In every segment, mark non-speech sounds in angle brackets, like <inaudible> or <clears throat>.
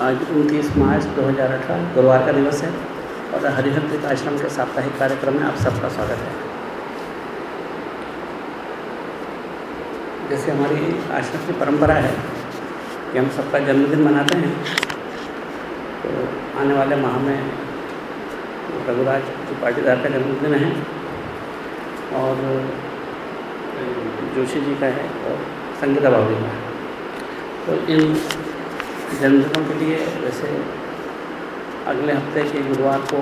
आज उनतीस मार्च 2018 गुरुवार का दिवस है और हरिहर आश्रम के साप्ताहिक कार्यक्रम में आप सबका स्वागत है। जैसे हमारी आश्रम की परंपरा है कि हम सबका जन्मदिन मनाते हैं तो आने वाले माह में रघुराज जो पाटीदार का जन्मदिन है और जोशी जी का है और संगीता बाबू जी का है। तो इन जन्मदिनों के लिए वैसे अगले हफ़्ते के गुरुवार को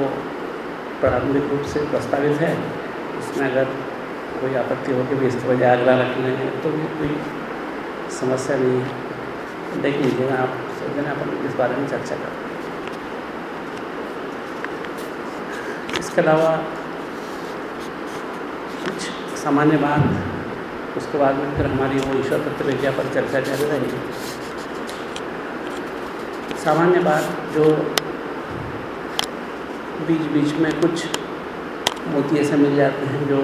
प्रारंभिक रूप से प्रस्तावित है। इसमें अगर कोई आपत्ति हो कि भी इसके बजाय अगला रख लें तो भी कोई समस्या नहीं है। देख लीजिएगा आप, सब जन अपन इस बारे में चर्चा करें इसके अलावा कुछ सामान्य बात, उसके बाद में फिर हमारी वो ईश्वर प्रतिविज्ञा पर चर्चा जारी रहेगी सामान्य बात जो बीच बीच में कुछ मोती ऐसे मिल जाते हैं जो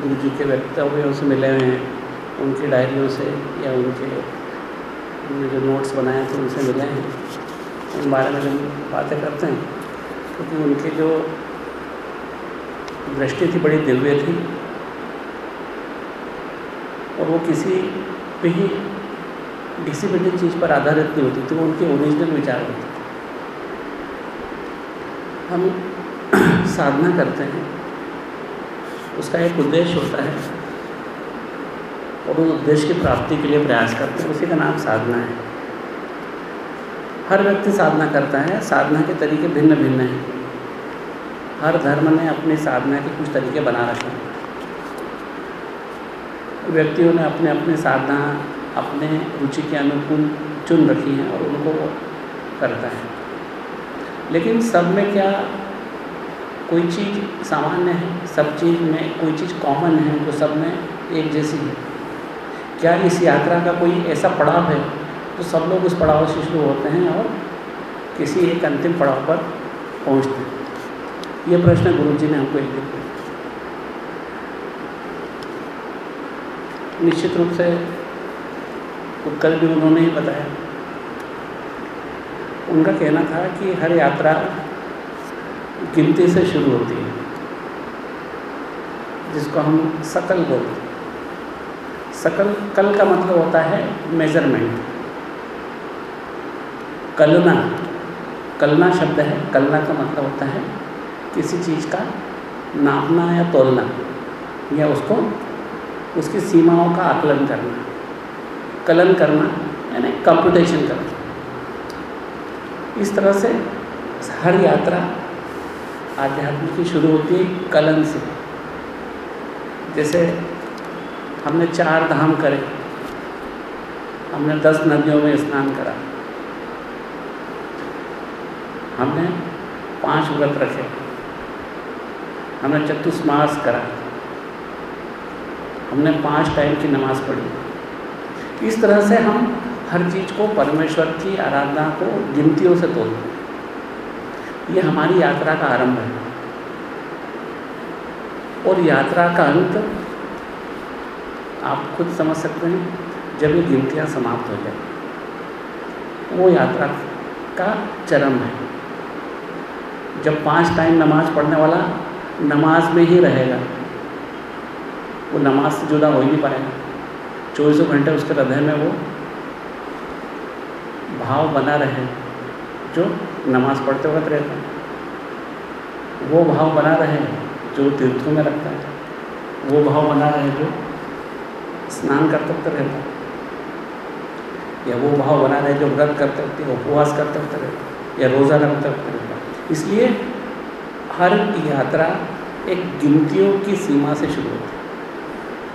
गुरु जी के वक्तव्यों से मिले हुए हैं, उनकी डायरियों से या उनके उन्होंने जो नोट्स बनाए थे उनसे मिले हैं, उन बारे में हम बातें करते हैं, क्योंकि तो उनकी जो दृष्टि थी बड़ी दिव्य थी और वो किसी भी डिसिप्लिन चीज़ पर आधारित नहीं होती थी वो उनके ओरिजिनल विचार होते थे हम <clears throat> साधना करते हैं। उसका एक उद्देश्य होता है और उस उद्देश्य की प्राप्ति के लिए प्रयास करते हैं। उसी का नाम साधना है। हर व्यक्ति साधना करता है। साधना के तरीके भिन्न भिन्न हैं। हर धर्म ने अपनी साधना के कुछ तरीके बना रखे हैं। व्यक्तियों ने अपने अपने साधना अपने रुचि के अनुकूल चुन रखी हैं और उनको करता है। लेकिन सब में क्या कोई चीज़ सामान्य है? सब चीज़ में कोई चीज़ कॉमन है? जो सब में एक जैसी है। क्या इस यात्रा का कोई ऐसा पड़ाव है? तो सब लोग उस पड़ाव से शुरू होते हैं और किसी एक अंतिम पड़ाव पर पहुँचते हैं। ये प्रश्न गुरु जी ने हमको एक निश्चित रूप से कल भी उन्होंने ही बताया। उनका कहना था कि हर यात्रा गिनती से शुरू होती है, जिसको हम सकल बोलते हैं। सकल, कल का मतलब होता है मेज़रमेंट कलना कलना शब्द है, कलना का मतलब होता है किसी चीज़ का नापना या तोलना, या उसको, उसकी सीमाओं का आकलन करना। कलन करना, यानी कंप्यूटेशन करना। इस तरह से हर यात्रा आध्यात्म की शुरू होती है कलन से। जैसे हमने चार धाम करे, हमने दस नदियों में स्नान करा, हमने पाँच व्रत रखे, हमने चतुष्मास करा, हमने पाँच टाइम की नमाज़ पढ़ी। इस तरह से हम हर चीज़ को परमेश्वर की आराधना को गिनतियों से तोड़ते हैं। ये हमारी यात्रा का आरंभ है। और यात्रा का अंत आप खुद समझ सकते हैं, जब ये गिनतियाँ समाप्त हो जाए। वो यात्रा का चरम है। जब पाँच टाइम नमाज़ पढ़ने वाला नमाज़ में ही रहेगा, वो नमाज़ से जुदा हो ही नहीं पाएगा। चौबीसों घंटे उसके हृदय में वो भाव बना रहे, जो नमाज़ पढ़ते वक्त रहता है। वो भाव बना रहे, जो तीर्थों में रखता है। वो भाव बना रहे, जो स्नान करते वक्त रहता है। या वो भाव बना रहे, जो व्रत करते वक्त उपवास करते वक्त रहता है, या रोज़ा रखते वक्त रहता है। इसलिए हर यात्रा एक गिनतियों की सीमा से शुरू होती है।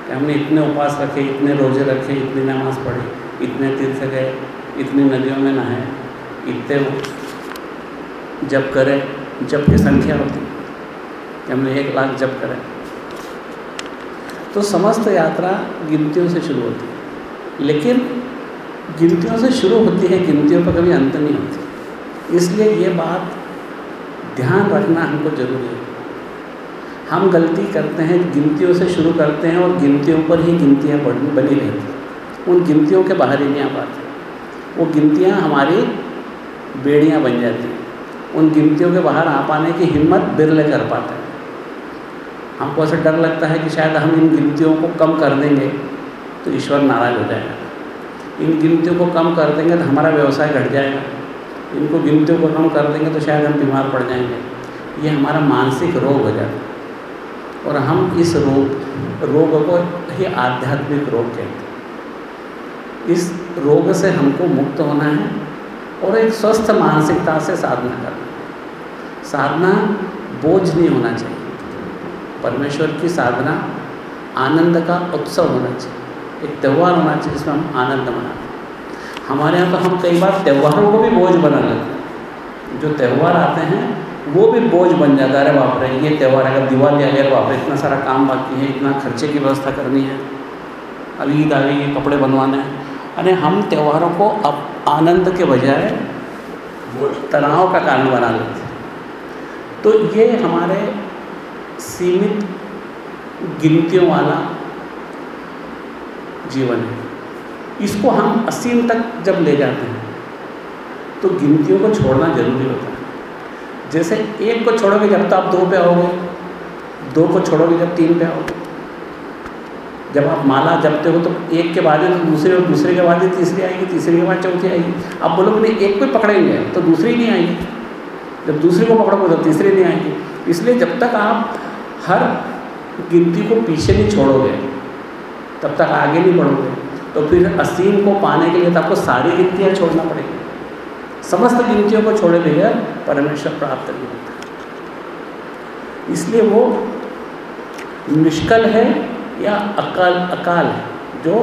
कि हमने इतने उपवास रखे, इतने रोज़े रखे, इतनी नमाज़ पढ़ी, इतने तीर्थ गए, इतनी नदियों में नहाए, इतने जब करें जब की संख्या होती, कि हमने एक लाख जब करें। तो समस्त यात्रा गिनतियों से शुरू होती है। लेकिन गिनतियों से शुरू होती है, गिनतियों पर कभी अंत नहीं होती। इसलिए ये बात ध्यान रखना हमको ज़रूरी है। हम गलती करते हैं, गिनतियों से शुरू करते हैं और गिनतियों पर ही गिनतियाँ बढ़, बनी रहती उन गिनतियों के बाहर ही नहीं आ पाते। वो गिनतियाँ हमारी बेड़ियाँ बन जाती हैं। उन गिनतियों के बाहर आ पाने की हिम्मत बिरले कर पाते हैं। हमको ऐसा डर लगता है कि शायद हम इन गिनतियों को कम कर देंगे तो ईश्वर नाराज़ हो जाएगा। इन गिनतियों को कम कर देंगे तो हमारा व्यवसाय घट जाएगा। इनको गिनतियों को कम कर देंगे तो शायद हम बीमार पड़ जाएँगे। ये हमारा मानसिक रोग हो जाता है। और हम इस रोग रोग को ही आध्यात्मिक रोग कहते हैं। इस रोग से हमको मुक्त होना है और एक स्वस्थ मानसिकता से साधना करना है। साधना बोझ नहीं होना चाहिए। परमेश्वर की साधना आनंद का उत्सव होना चाहिए। एक त्यौहार होना चाहिए जिसमें हम आनंद मनाते हैं। हमारे यहाँ तो हम कई बार त्यौहारों को भी बोझ बना लेते हैं। जो त्यौहार आते हैं वो भी बोझ बन जाता है बाप रे, ये त्यौहार अगर दिवाली आ गया बाप रे, इतना सारा काम बाकी है, इतना खर्चे की व्यवस्था करनी है। अभी ईद आ गई कपड़े बनवाने हैं। अरे हम त्योहारों को अब आनंद के बजाय तनाव का कारण बना लेते हैं। तो ये हमारे सीमित गिनतियों वाला जीवन है। इसको हम असीम तक जब ले जाते हैं तो गिनतियों को छोड़ना ज़रूरी होता है। जैसे एक को छोड़ोगे जब तो आप दो पे आओगे, दो को छोड़ोगे जब तीन पे आओगे। जब आप माला जपते हो तो एक के बाद तो दूसरे और दूसरे के बाद तीसरी आएगी, तीसरे के बाद चौथी आएगी। आप बोलोगे, नहीं, एक को पकड़ेंगे तो दूसरी नहीं आएगी। जब दूसरे को पकड़ोगे तो तीसरी नहीं आएगी। इसलिए जब तक आप हर गिनती को पीछे नहीं छोड़ोगे, तब तक आगे नहीं बढ़ोगे। तो फिर असीम को पाने के लिए तो आपको सारी गिनतियाँ छोड़ना पड़ेगी। समस्त गिनतियों को छोड़े बगैर परमेश्वर प्राप्त नहीं होता। इसलिए वो निष्कल है या अकाल अकाल है, जो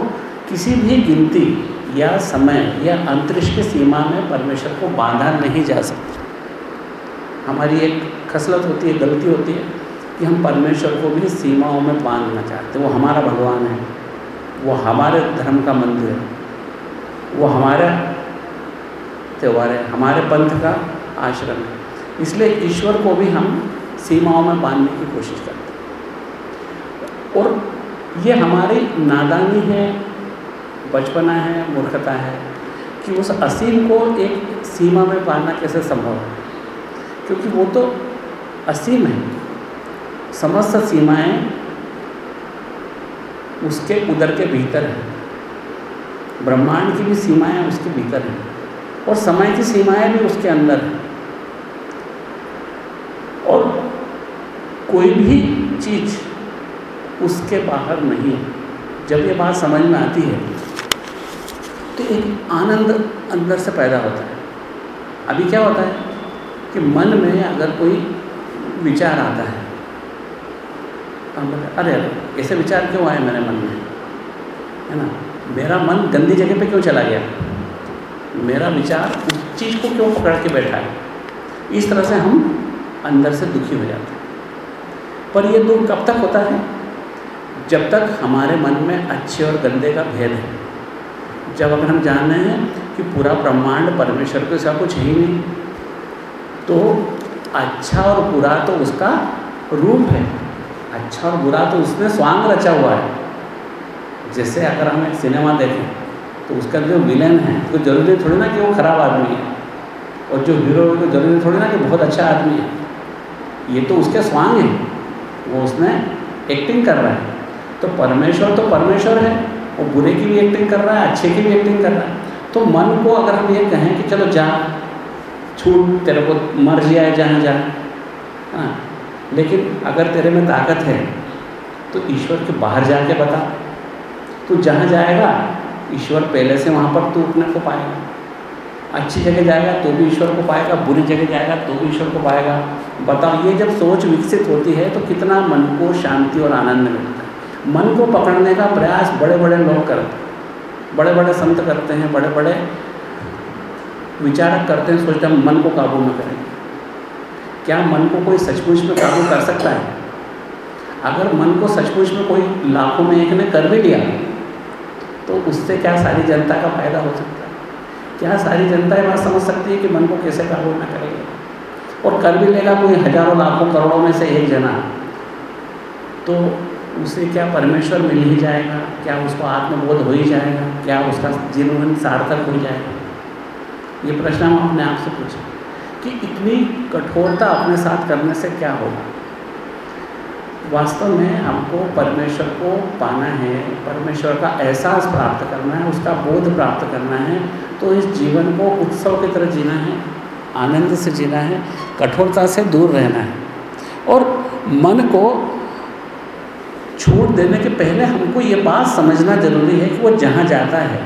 किसी भी गिनती या समय या अंतरिक्ष की सीमा में परमेश्वर को बांधा नहीं जा सकता। हमारी एक खसलत होती है, गलती होती है कि हम परमेश्वर को भी सीमाओं में बांधना चाहते। हैं वो हमारा भगवान है, वो हमारे धर्म का मंदिर है, वो हमारा त्यौहार है, हमारे पंथ का आश्रम है। इसलिए ईश्वर को भी हम सीमाओं में बांधने की कोशिश करते हैं। और ये हमारी नादानी है, बचपना है, मूर्खता है, कि उस असीम को एक सीमा में पाना कैसे संभव है? क्योंकि वो तो असीम है। समस्त सीमाएँ उसके उदर के भीतर है। ब्रह्मांड की भी सीमाएँ उसके भीतर हैं। और समय की सीमाएँ भी उसके अंदर हैं। और कोई भी चीज़ उसके बाहर नहीं है। जब ये बात समझ में आती है तो एक आनंद अंदर से पैदा होता है। अभी क्या होता है कि मन में अगर कोई विचार आता है हम बोले अरे अरे, ऐसे विचार क्यों आए मेरे मन में? है ना? मेरा मन गंदी जगह पे क्यों चला गया? मेरा विचार उस चीज़ को क्यों पकड़ के बैठा है? इस तरह से हम अंदर से दुखी हो जाते हैं। पर ये दुख कब तक होता है? जब तक हमारे मन में अच्छे और गंदे का भेद है। जब अगर हम जान रहे हैं कि पूरा ब्रह्मांड परमेश्वर के सिवा कुछ ही नहीं तो अच्छा और बुरा तो उसका रूप है। अच्छा और बुरा तो उसने स्वांग रचा हुआ है। जैसे अगर हम एक सिनेमा देखें तो उसका जो विलेन है तो ज़रूरी थोड़ी ना कि वो खराब आदमी है। और जो हीरो तो ज़रूरी थोड़ी ना कि बहुत अच्छा आदमी है। ये तो उसके स्वांग है। वो उसने एक्टिंग कर रहा है। तो परमेश्वर तो परमेश्वर है। वो बुरे की भी एक्टिंग कर रहा है, अच्छे की भी एक्टिंग कर रहा है। तो मन को अगर हम ये कहें कि चलो जा, छूट, तेरे को मर्ज़ी आए जहाँ जा। हाँ लेकिन अगर तेरे में ताकत है तो ईश्वर के बाहर जाके बता। तू जहाँ जाएगा ईश्वर पहले से वहाँ पर तू अपने को पाएगा। अच्छी जगह जाएगा तो भी ईश्वर को पाएगा, बुरी जगह जाएगा तो भी ईश्वर को पाएगा। बताओ, ये जब सोच विकसित होती है तो कितना मन को शांति और आनंद मिलता है। मन को पकड़ने का प्रयास बड़े बड़े लोग करते हैं। बड़े बड़े संत करते हैं बड़े बड़े विचारक करते हैं, सोचते हैं मन को काबू में करेंगे क्या मन को कोई सचमुच में काबू कर सकता है? अगर मन को सचमुच में कोई लाखों में एक ने कर भी लिया तो उससे क्या सारी जनता का फ़ायदा हो सकता है? क्या सारी जनता ये बात समझ सकती है कि मन को कैसे काबू में करेगा? और कर भी लेगा कोई हज़ारों, लाखों, करोड़ों में से एक जना। तो उसे क्या परमेश्वर मिल ही जाएगा? क्या उसको आत्मबोध हो ही जाएगा? क्या उसका जीवन सार्थक हो जाएगा? ये प्रश्न हम अपने आप से पूछें कि इतनी कठोरता अपने साथ करने से क्या होगा? वास्तव में हमको परमेश्वर को पाना है, परमेश्वर का एहसास प्राप्त करना है, उसका बोध प्राप्त करना है तो इस जीवन को उत्सव की तरह जीना है, आनंद से जीना है, कठोरता से दूर रहना है। और मन को छूट देने के पहले हमको ये बात समझना ज़रूरी है कि वो जहाँ जाता है,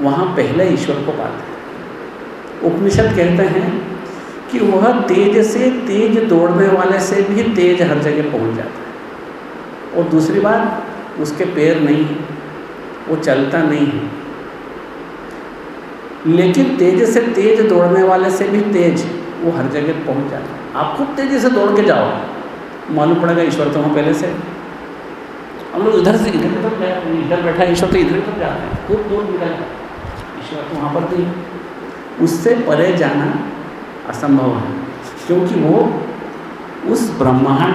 वहाँ पहले ईश्वर को पाता है। उपनिषद कहते हैं कि वह तेज से तेज दौड़ने वाले से भी तेज हर जगह पहुँच जाता है। और दूसरी बात, उसके पैर नहीं है, वो चलता नहीं है। लेकिन तेज से तेज दौड़ने वाले से भी तेज वो हर जगह पहुँच जाता है। आप खूब तेज़ी से दौड़ के जाओ। मालूम पड़ेगा ईश्वर तो वहाँ पहले से। हम लोग इधर से इधर तक इधर बैठा है ईश्वर तो इधर तक जाते हैं। खूब दूर निकल ईश्वर तो वहाँ पर भी उससे परे जाना असंभव है। क्योंकि वो उस ब्रह्मांड,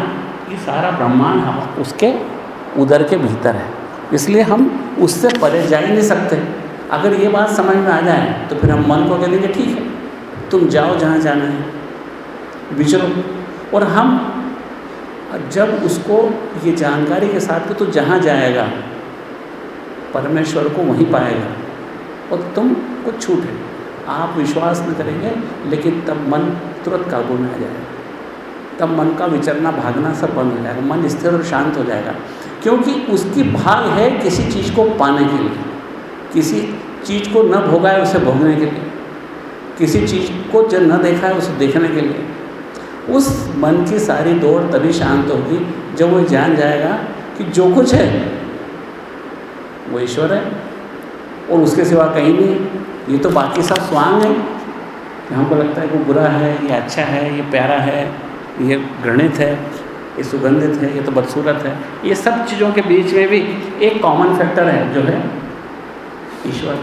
ये सारा ब्रह्मांड हम उसके उदर के भीतर है। इसलिए हम उससे परे जा ही नहीं सकते। अगर ये बात समझ में आ जाए तो फिर हम मन को कह देंगे ठीक है, तुम जाओ जहाँ जाना है। विचरो। और हम जब उसको, ये जानकारी के साथ कि तो जहाँ जाएगा, परमेश्वर को वहीं पाएगा। और तुम कुछ छूट है। आप विश्वास न करेंगे, लेकिन तब मन तुरंत काबू में आ जाएगा। तब मन का विचरना, भागना सब बंद हो जाएगा। मन स्थिर और शांत हो जाएगा। क्योंकि उसकी भाग है किसी चीज़ को पाने के लिए। किसी चीज़ को न भोगा है उसे भोगने के लिए। किसी चीज़ को जो न देखा है उसे देखने के लिए। उस मन की सारी दौड़ तभी शांत होगी, जब वो जान जाएगा कि जो कुछ है, वो ईश्वर है, और उसके सिवा कहीं नहीं। ये तो बाकी सब स्वांग है। हमको लगता है कि बुरा है, ये अच्छा है, ये प्यारा है, ये घृणित है, ये सुगंधित है, ये तो बदसूरत है। ये सब चीज़ों के बीच में भी एक कॉमन फैक्टर है, जो है ईश्वर।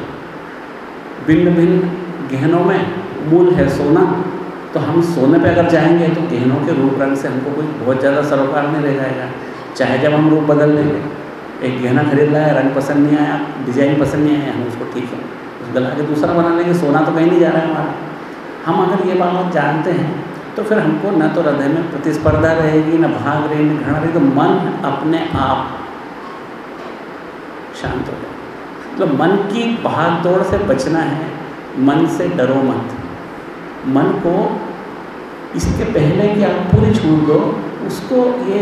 भिन्न भिन्न गहनों में मूल है सोना। तो हम सोने पे अगर जाएँगे तो गहनों के रूप रंग से हमको कोई बहुत ज़्यादा सरोकार नहीं रह जाएगा। चाहे जब हम रूप बदल लेंगे एक गहना खरीद लाया, रंग पसंद नहीं आया डिज़ाइन पसंद नहीं आया, हम उसको ठीक है। गला के दूसरा बना लेंगे, सोना तो कहीं नहीं जा रहा है हमारा। हम अगर ये बात जानते हैं तो फिर हमको न तो हृदय में प्रतिस्पर्धा रहेगी, न भाग रही, न घृणा रहेगी तो मन अपने आप शांत हो जाए मतलब मन की भाग दौड़ से बचना है, मन से डरो मत। मन को इसके पहले कि आप पूरी छूट दो, उसको ये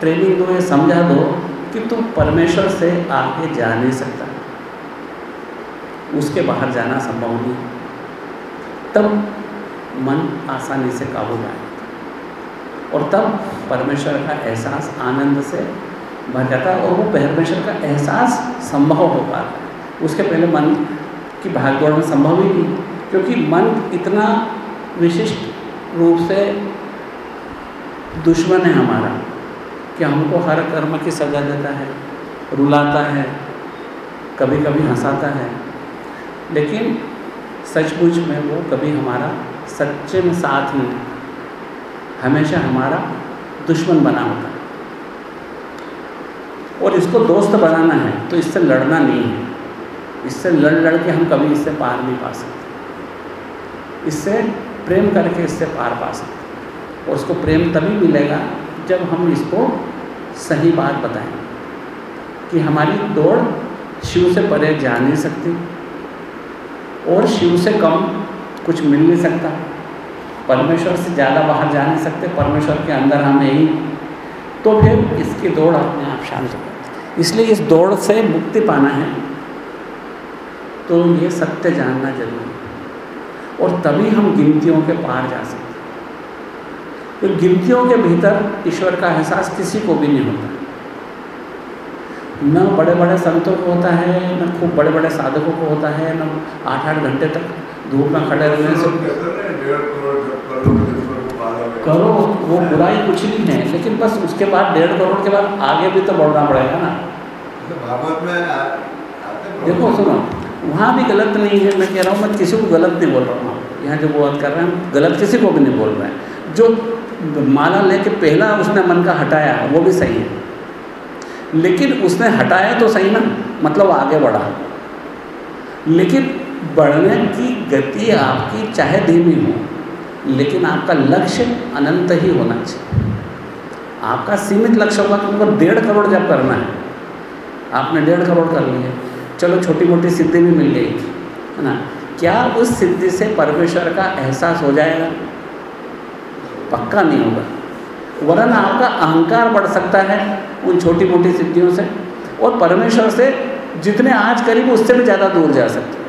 ट्रेनिंग दो, ये समझा दो कि तुम परमेश्वर से आगे जा नहीं सकता। उसके बाहर जाना संभव नहीं। तब मन आसानी से काबू में और तब परमेश्वर का एहसास आनंद से भर जाता है और वो परमेश्वर का एहसास संभव हो पाता है। उसके पहले मन की भागदौड़ में संभव ही नहीं, क्योंकि मन इतना विशिष्ट रूप से दुश्मन है हमारा कि हमको हर कर्म की सजा देता है, रुलाता है कभी कभी हंसाता है। लेकिन सचमुच में वो कभी हमारा सच्चे में साथ नहीं हमेशा हमारा दुश्मन बना होता है और इसको दोस्त बनाना है तो इससे लड़ना नहीं है। इससे लड़ लड़ के हम कभी इससे पार नहीं पा सकते। इससे प्रेम करके इससे पार पा सकते और उसको प्रेम तभी मिलेगा जब हम इसको सही बात बताएँ कि हमारी दौड़ शिव से परे जा नहीं सकती। और शिव से कम कुछ मिल नहीं सकता। परमेश्वर से ज़्यादा बाहर जा नहीं सकते, परमेश्वर के अंदर हम यही तो फिर इसकी दौड़ अपने आप शांत हो इसलिए इस दौड़ से मुक्ति पाना है। तो ये सत्य जानना ज़रूरी है। और तभी हम गिनतियों के पार जा सकते तो गिनतियों के भीतर ईश्वर का एहसास किसी को भी नहीं होता। न बड़े बड़े संतों को होता है न खूब बड़े बड़े साधकों को होता है न आठ आठ घंटे तक धूप में खड़े रहने से। करो वो बुराई कुछ नहीं है लेकिन बस उसके बाद डेढ़ करोड़ के बाद आगे भी तो बढ़ना पड़ेगा ना। देखो सुनो वहाँ भी गलत नहीं है मैं कह रहा हूँ मैं किसी को गलत नहीं बोल रहा हूँ। यहाँ जो बात कर रहे हैं गलत किसी को भी नहीं बोल रहे हैं। जो माला लेके पहला उसने मन का हटाया वो भी सही है। लेकिन उसने हटाया तो सही ना मतलब आगे बढ़ा। लेकिन बढ़ने की गति आपकी चाहे धीमी हो, लेकिन आपका लक्ष्य अनंत ही होना चाहिए। आपका सीमित लक्ष्य होगा कि उनको डेढ़ करोड़ जब करना है, आपने डेढ़ करोड़ कर लिया चलो छोटी मोटी सिद्धि भी मिल गई, है ना? क्या उस सिद्धि से परमेश्वर का एहसास हो जाएगा? पक्का नहीं होगा। वरन आपका अहंकार बढ़ सकता है उन छोटी मोटी सिद्धियों से और परमेश्वर से जितने आज करीब उससे भी ज़्यादा दूर जा सकते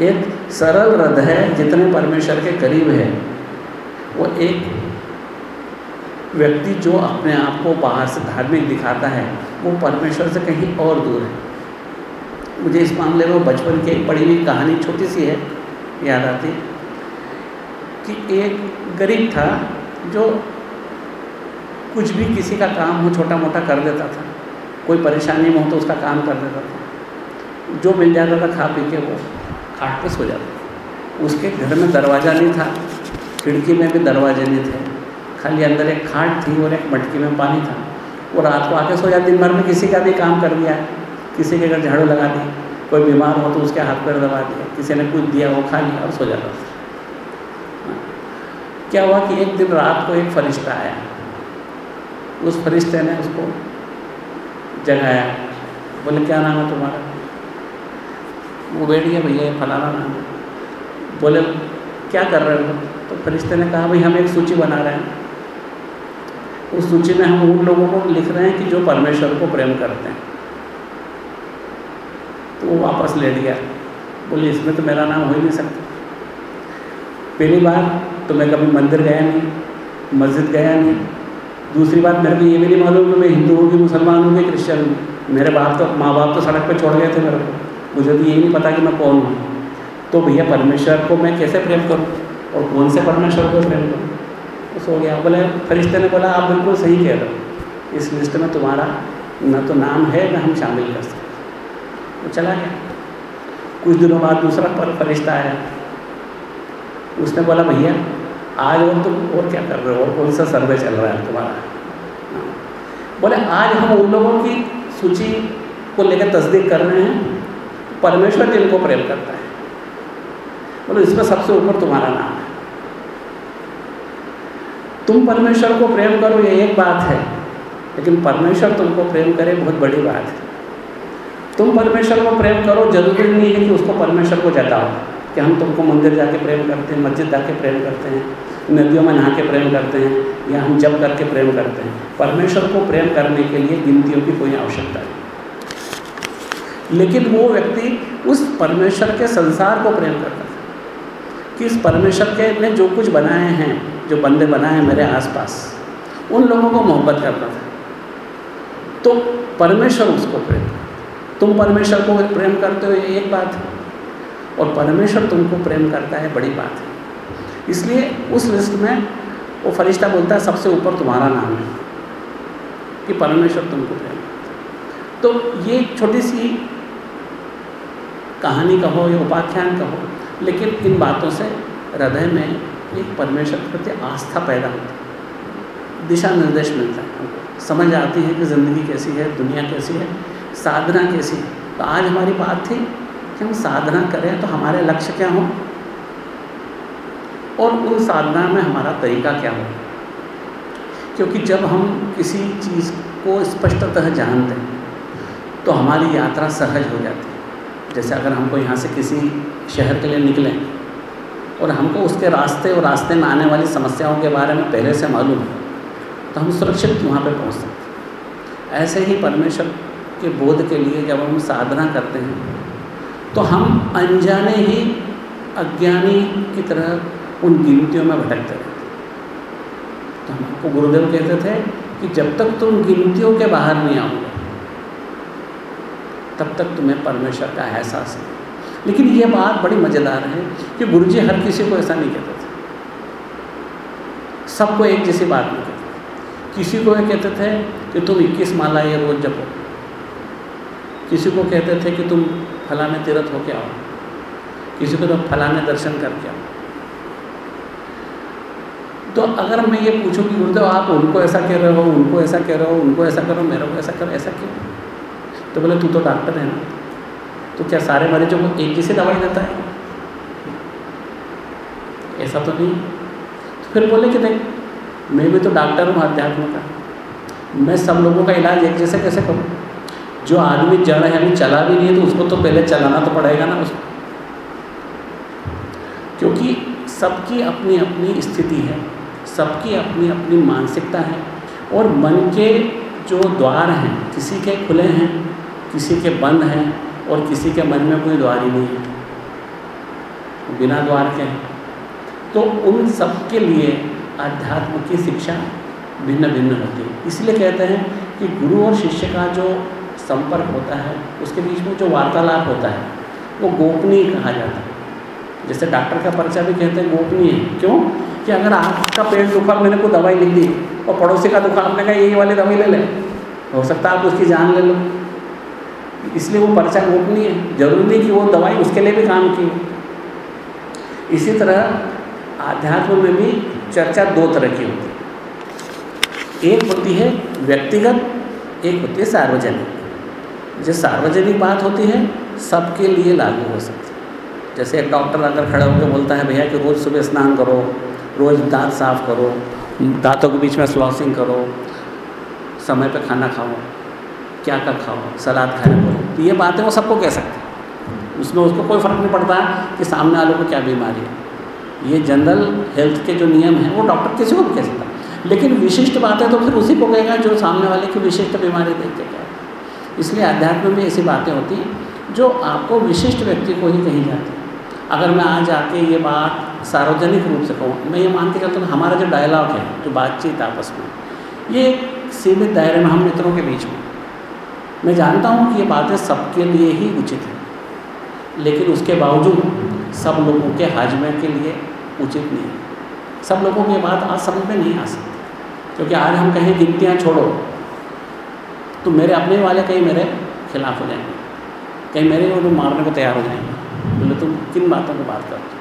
एक सरल हृदय जितने परमेश्वर के करीब है। वो एक व्यक्ति जो अपने आप को बाहर से धार्मिक दिखाता है, वो परमेश्वर से कहीं और दूर है। मुझे इस मामले में बचपन की एक पढ़ी हुई कहानी छोटी सी है, याद आती कि एक गरीब था जो कुछ भी किसी का काम हो छोटा मोटा कर देता था। कोई परेशानी में हो तो उसका काम कर देता था। जो मिल जाता था खा पी के वो खाट पे सो जाता था। उसके घर में दरवाज़ा नहीं था, खिड़की में भी दरवाजे नहीं थे। खाली अंदर एक खाट थी और एक मटकी में पानी था। वो रात को आके सो जाते, दिन भर में किसी का भी काम कर दिया। किसी के घर झाड़ू लगा दी कोई बीमार हो तो उसके हाथ पैर दबा दिया किसी ने कुछ दिया, वो खा लिया और सो जाता था। क्या हुआ कि एक दिन रात को एक फरिश्ता आया। उस फरिश्ते ने उसको जगाया। बोले, क्या नाम है तुम्हारा? वो बैठ गया भैया, ये फलाना नाम है। बोले, क्या कर रहे हो? तो फरिश्ते ने कहा, भाई, हम एक सूची बना रहे हैं। उस सूची में हम उन लोगों को लिख रहे हैं कि जो परमेश्वर को प्रेम करते हैं। तो वो वापस लेट गया। बोले, इसमें तो मेरा नाम हो ही नहीं सकता। पहली बार तो मैं कभी मंदिर गया नहीं, मस्जिद गया नहीं दूसरी बात, मेरे को ये भी नहीं मालूम कि मैं हिंदू हूँ कि मुसलमान हूँ कि क्रिश्चियन हूँ। मेरे बाप तो माँ बाप तो सड़क पर छोड़ गए थे मेरे को। मुझे तो यही नहीं पता कि मैं कौन हूँ। तो भैया, परमेश्वर को मैं कैसे प्रेम करूँ? और कौन से परमेश्वर को प्रेम करूँ? तो सो गया। बोले, फरिश्ते ने बोला, आप बिल्कुल सही कह रहे हो। इस लिस्ट में तुम्हारा न तो नाम है, न हम शामिल कर सकते। वो चला गया। कुछ दिनों बाद दूसरा पर, फरिश्ता आया। उसने बोला, भैया, आज और तुम और क्या कर रहे हो? और कौन सा सर्वे चल रहा है तुम्हारा? बोले, आज हम उन लोगों की सूची को लेकर तस्दीक कर रहे हैं, परमेश्वर जिनको प्रेम करता है। बोले, इसमें सबसे ऊपर तुम्हारा नाम है। तुम परमेश्वर को प्रेम करो, ये एक बात है, लेकिन परमेश्वर तुमको प्रेम करे, बहुत बड़ी बात है। तुम परमेश्वर को प्रेम करो, ज़रूरी नहीं है कि उसको परमेश्वर को जताओ, कि हम तुमको मंदिर जाके प्रेम करते हैं, मस्जिद जाके प्रेम करते हैं। नदियों में नहा के प्रेम करते हैं या हम जब करके प्रेम करते हैं, परमेश्वर को प्रेम करने के लिए गिनतियों की कोई आवश्यकता नहीं। लेकिन वो व्यक्ति उस परमेश्वर के संसार को प्रेम करता था, कि इस परमेश्वर के ने जो कुछ बनाए हैं, जो बंदे बनाए हैं मेरे आसपास, उन लोगों को मोहब्बत करता था। तो परमेश्वर उसको प्रेम तुम परमेश्वर को प्रेम करते हो, ये एक बात है, और परमेश्वर तुमको प्रेम करता है, बड़ी बात है। इसलिए उस लिस्ट में वो फरिश्ता बोलता है, सबसे ऊपर तुम्हारा नाम है कि परमेश्वर तुमको प्रेम तो ये छोटी सी कहानी कहो या उपाख्यान कहो लेकिन इन बातों से हृदय में एक परमेश्वर के प्रति आस्था पैदा होती है। दिशा निर्देश मिलता है हमको। समझ आती है कि ज़िंदगी कैसी है, दुनिया कैसी है, साधना कैसी है। तो आज हमारी बात थी कि हम साधना करें तो हमारे लक्ष्य क्या हों? और उन साधना में हमारा तरीका क्या हो? क्योंकि जब हम किसी चीज़ को स्पष्टतः जानते हैं तो हमारी यात्रा सहज हो जाती है। जैसे अगर हमको यहाँ से किसी शहर के लिए निकलें और हमको उसके रास्ते और रास्ते में आने वाली समस्याओं के बारे में पहले से मालूम है तो हम सुरक्षित वहाँ पर पहुँच सकते हैं। ऐसे ही परमेश्वर के बोध के लिए जब हम साधना करते हैं तो हम अनजाने ही अज्ञानी की तरह उन गिनतियों में भटकते रहते तो हमको गुरुदेव कहते थे कि जब तक तुम गिनतियों के बाहर नहीं आओगे, तब तक तुम्हें परमेश्वर का एहसास नहीं लेकिन ये बात बड़ी मज़ेदार है कि गुरु जी हर किसी को ऐसा नहीं कहते थे। सबको एक जैसी बात नहीं कहते किसी को ये कहते थे कि तुम इक्कीस माला ये रोज़ जपो। किसी को कहते थे कि तुम फलाने तीर्थ होके आओ। किसी को तो फलाने दर्शन करके आओ। तो अगर मैं ये पूछूँ कि गुरुदेव, आप उनको ऐसा कह रहे हो, उनको ऐसा कह रहे हो, उनको ऐसा करो, मेरे को ऐसा करो, ऐसा क्यों? तो बोले, तू तो डॉक्टर है ना। तो क्या सारे मरीजों को एक जैसी दवाई देता है? ऐसा तो नहीं। तो फिर बोले कि देख मैं भी तो डॉक्टर हूँ अध्यात्म का। मैं सब लोगों का इलाज एक जैसे कैसे करूँ? जो आदमी जड़ है, अभी चला भी नहीं है तो उसको तो पहले चलाना तो पड़ेगा ना उसको। क्योंकि सबकी अपनी अपनी स्थिति है। सबकी अपनी अपनी मानसिकता है और मन के जो द्वार हैं, किसी के खुले हैं, किसी के बंद हैं और किसी के मन में कोई द्वार ही नहीं है। बिना द्वार के हैं। तो उन सब के लिए अध्यात्म की शिक्षा भिन्न भिन्न होती है। इसलिए कहते हैं कि गुरु और शिष्य का जो संपर्क होता है, उसके बीच में जो वार्तालाप होता है, वो गोपनीय कहा जाता है। जैसे डॉक्टर का पर्चा भी कहते हैं गोपनीय क्यों? कि अगर आपका पेट दुखा, मैंने कोई दवाई लिख दी, और पड़ोसी का दुखा, आपने कहा, यही वाली दवाई ले लें। हो सकता है आप उसकी जान ले लो। इसलिए वो पर्चा गोपनीय है। ज़रूरी नहीं कि वो दवाई उसके लिए भी काम की इसी तरह आध्यात्म में भी चर्चा दो तरह की होती है। एक होती है व्यक्तिगत, एक होती है सार्वजनिक। जो सार्वजनिक बात होती है, सबके लिए लागू हो सकती है। जैसे एक डॉक्टर अगर खड़ा होकर बोलता है, भैया, कि रोज़ सुबह स्नान करो, रोज़ दांत साफ़ करो, दांतों के बीच में फ्लॉसिंग करो, समय पर खाना खाओ, क्या क्या खाओ, सलाद खाया करो। तो ये बातें वो सबको कह सकते हैं। उसमें उसको कोई फ़र्क नहीं पड़ता कि सामने वालों को क्या बीमारी है। ये जनरल हेल्थ के जो नियम हैं, वो डॉक्टर किसी को भी कह सकता लेकिन विशिष्ट बातें तो फिर उसी को कहेगा जो सामने वाले की विशिष्ट बीमारी देख के क्या इसलिए अध्यात्म में ऐसी बातें होती हैं जो आपको विशिष्ट व्यक्ति को ही कही जाती है। अगर मैं आज आके ये बात सार्वजनिक रूप से कहूँ, मैं ये मान के चलता हूँ हमारा जो डायलॉग है, जो बातचीत आपस में, ये सीमित दायरे में हम मित्रों के बीच में, मैं जानता हूँ कि ये बातें सबके लिए ही उचित हैं, लेकिन उसके बावजूद सब लोगों के हाजमे के लिए उचित नहीं है। सब लोगों की बात आज समझ में नहीं आ सकती, क्योंकि आज हम कहें, गिनतियाँ छोड़ो। तो मेरे अपने वाले कहीं मेरे खिलाफ हो जाएँगे। कहीं मेरे वो मारने को तैयार हो जाएँगे बोले, तुम किन बातों की बात करते हो?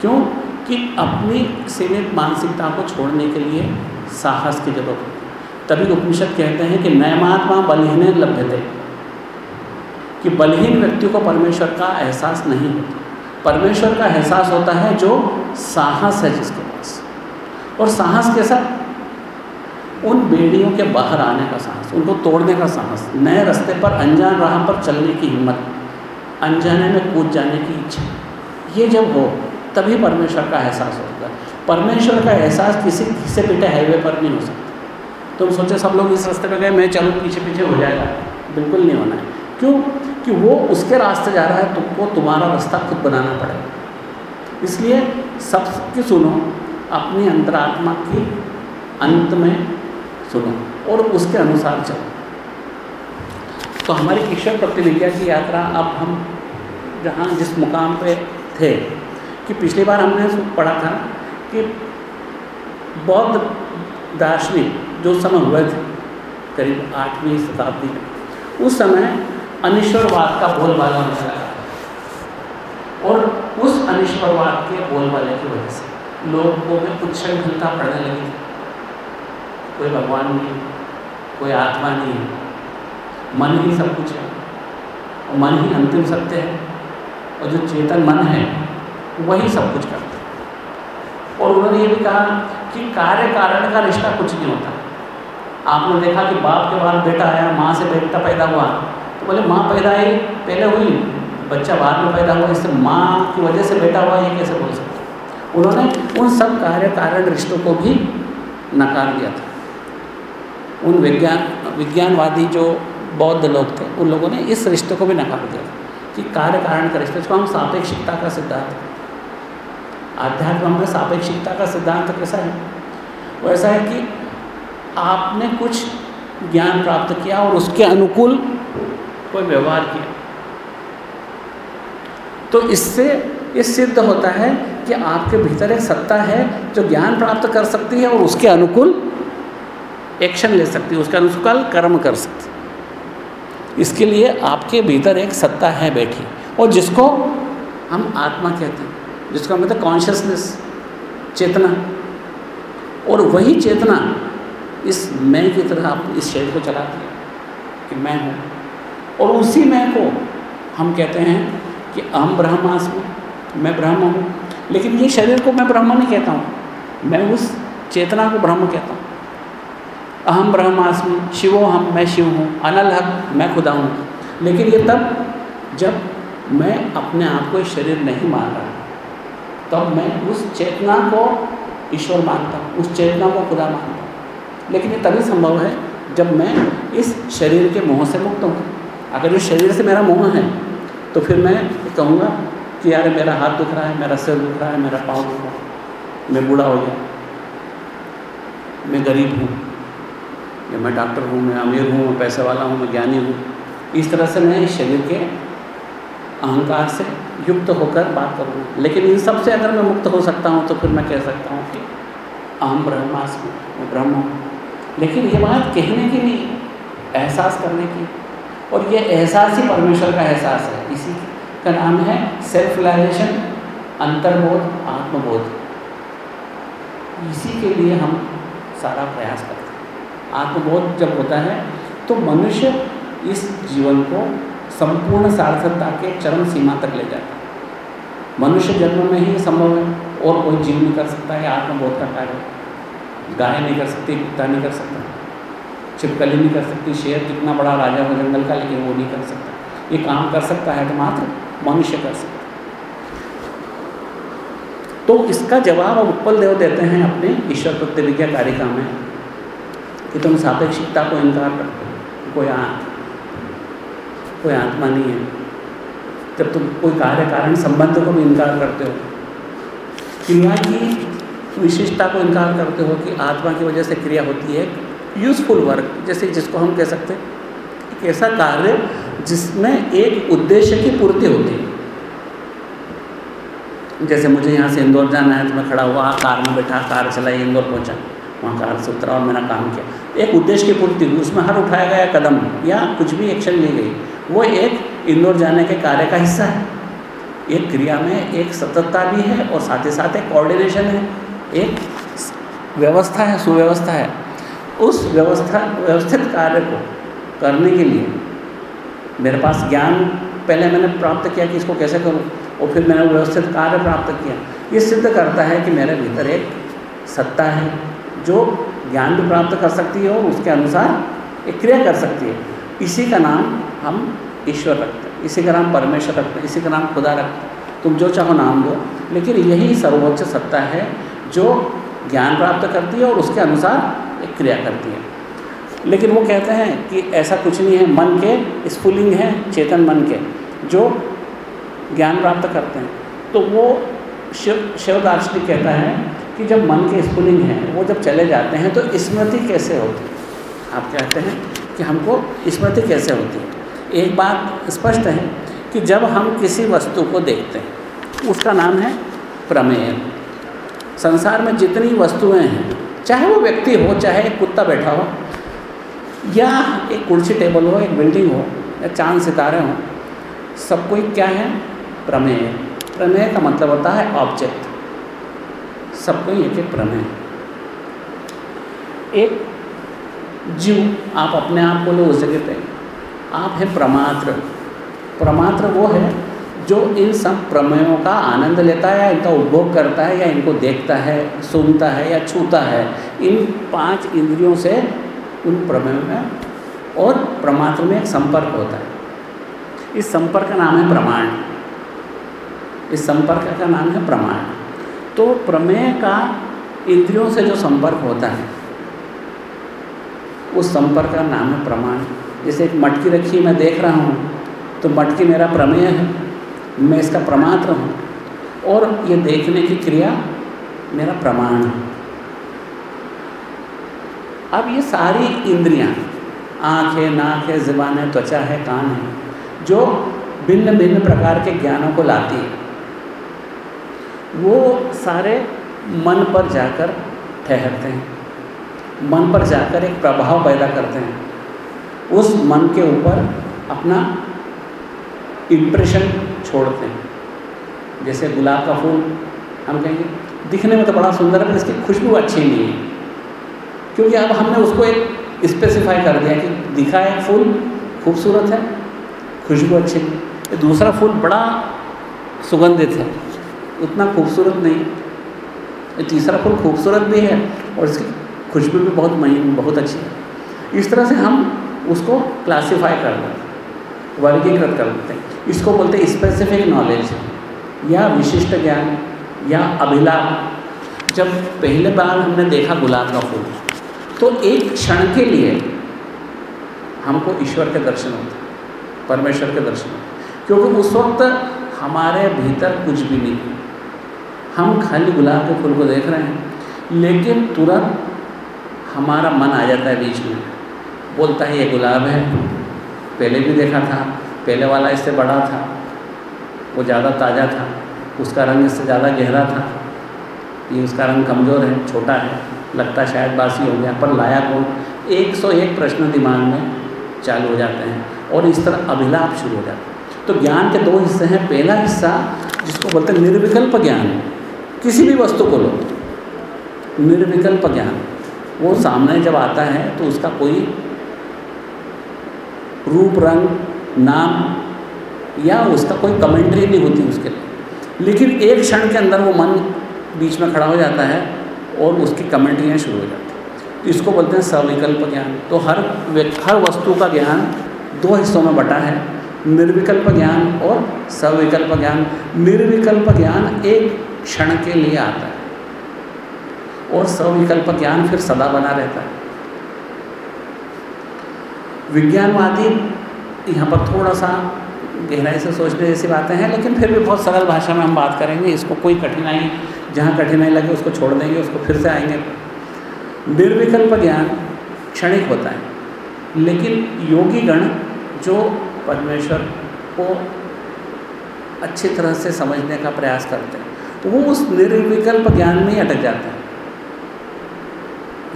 क्यों? कि अपनी सीमित मानसिकता को छोड़ने के लिए साहस की ज़रूरत होती तभी उपनिषद कहते हैं कि नयमात्मा बलहीन लभ्यते। कि बलहीन व्यक्ति को परमेश्वर का एहसास नहीं होता। परमेश्वर का एहसास होता है जो साहस है जिसके पास। और साहस कैसा उन बेड़ियों के बाहर आने का साहस, उनको तोड़ने का साहस, नए रास्ते पर, अनजान राह पर चलने की हिम्मत, अनजाने में कूद जाने की इच्छा। ये जब हो, तभी परमेश्वर का एहसास होगा। परमेश्वर का एहसास किसी से पिटे हाईवे पर नहीं हो सकता तुम सोचे, सब लोग इस रास्ते पर गए, मैं चलूँ पीछे पीछे हो जाएगा। बिल्कुल नहीं होना है। क्यों? कि वो उसके रास्ते जा रहा है, तुमको तुम्हारा रास्ता खुद बनाना पड़ेगा। इसलिए सबकी सुनो, अपनी अंतरात्मा की अंत में सुनो, और उसके अनुसार चलो। तो हमारी ईश्वर प्रतिविज्ञा की यात्रा अब हम जहाँ, जिस मुकाम पे थे, कि पिछली बार हमने पढ़ा था कि बौद्ध दार्शनिक जो समय हुए थे, करीब आठवीं शताब्दी में, उस समय अनिश्वरवाद का बोलबाला होने लगा और उस अनिश्वरवाद के बोलबाले की वजह से लोगों में उच्छृंखलता पड़ने लगी कोई भगवान नहीं, कोई आत्मा नहीं है। मन ही सब कुछ है। और मन ही अंतिम सत्य है। और जो चेतन मन है, वही सब कुछ करता है। और उन्होंने ये भी कहा कि कार्य कारण का रिश्ता कुछ नहीं होता। आपने देखा कि बाप के बाद बेटा आया, माँ से बेटा पैदा हुआ। तो बोले, माँ पैदा आई पहले हुई, बच्चा बाद में पैदा हुआ इससे माँ की वजह से बेटा हुआ, ये कैसे बोल सकते? उन्होंने उन सब कार्य कारण रिश्तों को भी नकार दिया था। उन विज्ञान, विज्ञानवादी जो बौद्ध लोग थे, उन लोगों ने इस रिश्ते को भी नकार दिया कि कार्य कारण का रिश्ते, इसको हम सापेक्षिकता का सिद्धांत आध्यात्म में सापेक्षिकता का सिद्धांत कैसा है? वो ऐसा है कि आपने कुछ ज्ञान प्राप्त किया और उसके अनुकूल कोई व्यवहार किया। तो इससे ये सिद्ध होता है कि आपके भीतर एक सत्ता है जो ज्ञान प्राप्त कर सकती है और उसके अनुकूल एक्शन ले सकती है, उसके अनुसार कर्म कर सकती है। इसके लिए आपके भीतर एक सत्ता है बैठी। और जिसको हम आत्मा कहते हैं, जिसको हैं कॉन्शियसनेस चेतना। और वही चेतना इस मैं की तरह आप इस शरीर को चलाती है कि मैं हूँ। और उसी मैं को हम कहते हैं कि अहम ब्रह्मास्मि, मैं ब्रह्म हूँ। लेकिन ये शरीर को मैं ब्रह्म नहीं कहता हूँ, मैं उस चेतना को ब्रह्म कहता हूँ। अहम ब्रह्मास्मि, शिवो हम, मैं शिव हूँ। अनल हक, मैं खुदा हूँ। लेकिन ये तब, जब मैं अपने आप को शरीर नहीं मान रहा, तब मैं उस चेतना को ईश्वर मानता हूँ, उस चेतना को खुदा मानता हूँ। लेकिन ये तभी संभव है, जब मैं इस शरीर के मोह से मुक्त हूँ। अगर इस शरीर से मेरा मोह है तो फिर मैं कहूँगा कि यार, मेरा हाथ दुख रहा है, मेरा सिर दुख रहा है, मेरा पाँव दुख रहा है, मैं बूढ़ा हो गया, मैं गरीब हूँ। या मैं डॉक्टर हूँ, मैं अमीर हूँ, मैं पैसे वाला हूँ, मैं ज्ञानी हूँ। इस तरह से मैं शरीर के अहंकार से युक्त होकर बात करूँगा लेकिन इन सबसे अगर मैं मुक्त हो सकता हूँ तो फिर मैं कह सकता हूँ कि अहम ब्रह्मास्मि मैं ब्रह्म हूँ। लेकिन ये बात कहने की नहीं, एहसास करने की। और ये एहसास ही परमेश्वर का एहसास है। इसी का नाम है सेल्फ रिलाइजेशन अंतर्बोध, आत्मबोध। इसी के लिए हम सारा प्रयास करते हैं। आत्मबोध जब होता है तो मनुष्य इस जीवन को संपूर्ण सार्थकता के चरम सीमा तक ले जाता है। मनुष्य जन्म में ही संभव है, और कोई जीव नहीं कर सकता है, आत्मबोध का कार्य। गाय नहीं कर सकती, कुत्ता नहीं कर सकता, छिपकली नहीं कर सकती, शेर कितना बड़ा राजा हो जंगल का, लेकिन वो नहीं कर सकता। ये काम कर सकता है तो मात्र मनुष्य कर सकता तो इसका जवाब अब उत्पल देव देते हैं अपने ईश्वर प्रत्यभिज्ञा कारिका में। कि तुम सापेक्षिकता को इनकार करते हो। कोई आ कोई आत्मा नहीं है। जब तुम कोई कार्य कारण संबंध को भी इनकार करते हो, क्रिया की विशिष्टता को इनकार करते हो कि आत्मा की वजह से क्रिया होती है यूज़फुल वर्क जैसे जिसको हम कह सकते हैं। एक ऐसा कार्य जिसमें एक उद्देश्य की पूर्ति होती है। जैसे मुझे यहाँ से इंदौर जाना है तो मैं खड़ा हुआ, कार में बैठा, कार चलाई, इंदौर पहुँचा। वहाँ कार से उतरा और मैंने काम किया। एक उद्देश्य की पूर्ति उसमें हर उठाया गया कदम या कुछ भी एक्शन ली गई, वो एक इंदौर जाने के कार्य का हिस्सा है। एक क्रिया में एक सततता भी है और साथ ही साथ एक कोऑर्डिनेशन है, एक व्यवस्था है, सुव्यवस्था है। उस व्यवस्था, व्यवस्थित कार्य को करने के लिए मेरे पास ज्ञान पहले मैंने प्राप्त किया कि इसको कैसे करूँ, और फिर मैंने व्यवस्थित कार्य प्राप्त किया। ये सिद्ध करता है कि मेरे भीतर एक सत्ता है जो ज्ञान भी प्राप्त कर सकती है और उसके अनुसार एक क्रिया कर सकती है। इसी का नाम हम ईश्वर रखते हैं। इसी का नाम परमेश्वर रखते हैं। इसी का नाम खुदा रखते हैं। तुम जो चाहो नाम दो। लेकिन यही सर्वोच्च सत्ता है जो ज्ञान प्राप्त करती है और उसके अनुसार एक क्रिया करती है। लेकिन वो कहते हैं कि ऐसा कुछ नहीं है। मन के स्फुलिंग है, चेतन मन के, जो ज्ञान प्राप्त करते हैं। तो वो शिव शिव दार्शनिक कहता है कि जब मन के स्फुलिंग हैं, वो जब चले जाते हैं तो स्मृति कैसे होती है? आप कहते हैं कि हमको स्मृति कैसे होती है? एक बात स्पष्ट है कि जब हम किसी वस्तु को देखते हैं, उसका नाम है प्रमेय। संसार में जितनी वस्तुएँ हैं, चाहे वो व्यक्ति हो, चाहे एक कुत्ता बैठा हो, या एक कुर्सी टेबल हो, एक बिल्डिंग हो, या चाँद सितारे हों, सब कोई क्या है? प्रमेय। प्रमेय का मतलब होता है ऑब्जेक्ट सब कोई एक एक प्रमेय एक जीव, आप अपने आप को लो उस जगह पे। आप हैं प्रमात्र। प्रमात्र वो है जो इन सब प्रमेयों का आनंद लेता है या इनका उपभोग करता है या इनको देखता है, सुनता है या छूता है। इन पाँच इंद्रियों से उन प्रमेयों में और प्रमात्र में एक संपर्क होता है। इस संपर्क का नाम है प्रमाण। इस संपर्क का नाम है प्रमाण। तो प्रमेय का इंद्रियों से जो संपर्क होता है, उस संपर्क का नाम है प्रमाण। जैसे एक मटकी रखी मैं देख रहा हूँ तो मटकी मेरा प्रमेय है, मैं इसका प्रमात्र हूँ, और ये देखने की क्रिया मेरा प्रमाण है। अब ये सारी इंद्रियाँ, आँख है नाक है ज़बान है त्वचा है, कान है, जो भिन्न भिन्न प्रकार के ज्ञानों को लाती है। वो सारे मन पर जाकर ठहरते हैं। मन पर जाकर एक प्रभाव पैदा करते हैं। उस मन के ऊपर अपना इम्प्रेशन छोड़ते हैं। जैसे गुलाब का फूल, हम कहेंगे, दिखने में तो बड़ा सुंदर है, पर इसकी खुशबू अच्छी नहीं है। क्योंकि अब हमने उसको एक स्पेसिफाई कर दिया कि दिखा है फूल, खूबसूरत है, खुशबू अच्छी ये दूसरा फूल बड़ा सुगंधित है। उतना खूबसूरत नहीं। ये तीसरा फूल खूबसूरत भी है और इसकी खुशबू भी बहुत महीन बहुत अच्छी है। इस तरह से हम उसको क्लासीफाई कर देते हैं, वर्गीकृत कर देते हैं। इसको बोलते हैं स्पेसिफिक नॉलेज या विशिष्ट ज्ञान या अभिलाप जब पहले बार हमने देखा गुलाब का फूल तो एक क्षण के लिए हमको ईश्वर के दर्शन होते परमेश्वर के दर्शन होते क्योंकि उस वक्त हमारे भीतर कुछ भी नहीं। हम खाली गुलाब के फूल को देख रहे हैं, लेकिन तुरंत हमारा मन आ जाता है बीच में। बोलता है, ये गुलाब है, पहले भी देखा था, पहले वाला इससे बड़ा था, वो ज़्यादा ताज़ा था, उसका रंग इससे ज़्यादा गहरा था, ये उसका रंग कमज़ोर है, छोटा है, लगता शायद बासी हो गया, पर लाया कौन? एक सौ एक प्रश्न दिमाग में चालू हो जाते हैं, और इस तरह अभिलाप शुरू हो जाता है। तो ज्ञान के दो हिस्से हैं। पहला हिस्सा, जिसको बोलते हैं निर्विकल्प ज्ञान, किसी भी वस्तु को लो। निर्विकल्प ज्ञान, वो सामने जब आता है तो उसका कोई रूप, रंग, नाम या उसका कोई कमेंट्री नहीं होती उसके लिए। लेकिन एक क्षण के अंदर वो मन बीच में खड़ा हो जाता है और उसकी कमेंट्रियाँ शुरू हो जाती हैं। तो इसको बोलते हैं सविकल्प ज्ञान। तो हर हर वस्तु का ज्ञान दो हिस्सों में बटा है। निर्विकल्प ज्ञान और सविकल्प ज्ञान। निर्विकल्प ज्ञान एक क्षण के लिए आता है। और सविकल्प ज्ञान फिर सदा बना रहता है। विज्ञानवादी यहाँ पर थोड़ा सा गहराई से सोचने जैसी बातें हैं, लेकिन फिर भी बहुत सरल भाषा में हम बात करेंगे। इसको कोई कठिनाई, जहाँ कठिनाई लगे उसको छोड़ देंगे, उसको फिर से आएँगे। निर्विकल्प ज्ञान क्षणिक होता है, लेकिन योगी गण जो परमेश्वर को अच्छी तरह से समझने का प्रयास करते हैं। तो वो उस निर्विकल्प ज्ञान में ही अटक जाते हैं।